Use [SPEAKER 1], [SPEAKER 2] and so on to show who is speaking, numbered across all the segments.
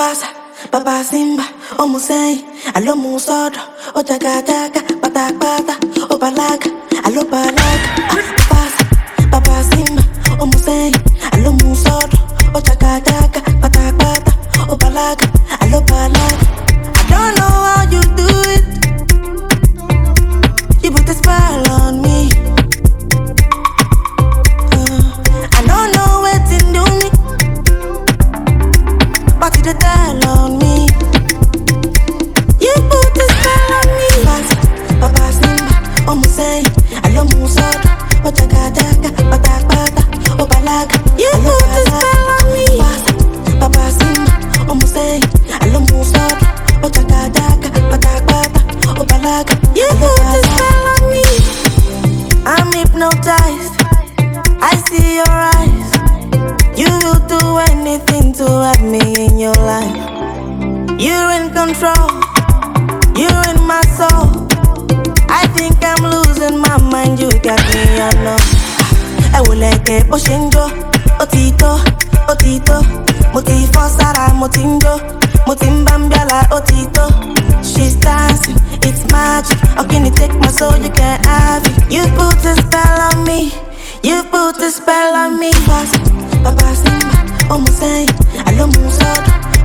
[SPEAKER 1] Mufasa, Papa Simba, Omusei, Alo Musodo, to have me in your life. You're in control. You're in my soul. I think I'm losing my mind. You got me, I know. ẹ wò lẹ́kẹ̀ bó ṣe ń jó ó tó ó ti tó mo ti fọ́ sára mo ti ń she's dancing it's magic ọ̀gbìn take my soul you can't have it. you put a spell on me you put a spell on me. fast bàbá simba ọmọ sẹ́yìn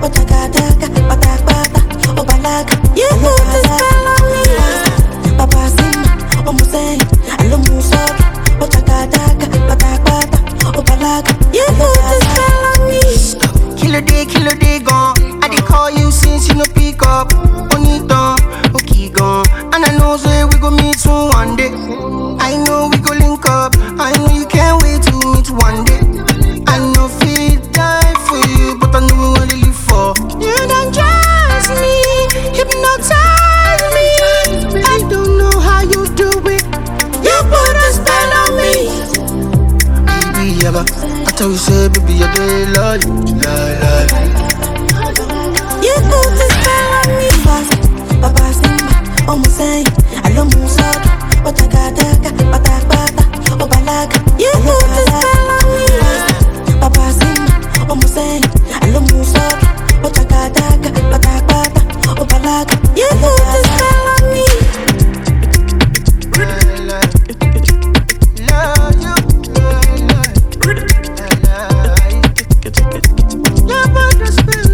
[SPEAKER 1] sọ́dọ̀ ó jàgàdàgà pátápátá ó bàlágà. you put a spell on me. Papa Simba, ọmọ sẹ́yìn, àlọ́ mú sọ́dọ̀, ó jàgàdàgà, pátápátá. You put a spell on
[SPEAKER 2] day, gone. I dey call you since you no pick up. Onita, okay gone. And I know say we go meet soon one day. I tell you, say, baby, I dey love lie.
[SPEAKER 1] You put a spell on me. Fast, Papa Simba, ọmọ sẹ́yìn, Never despair.